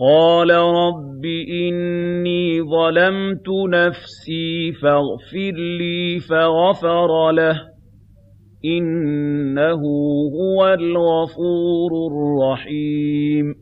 قَالَ رَبِّ إِنِّي ظَلَمْتُ نَفْسِي فَاغْفِرْ لِي فَغَفَرَ لَهُ ۚ إِنَّهُ هُوَ الْغَفُورُ الرَّحِيمُ